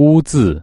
污渍。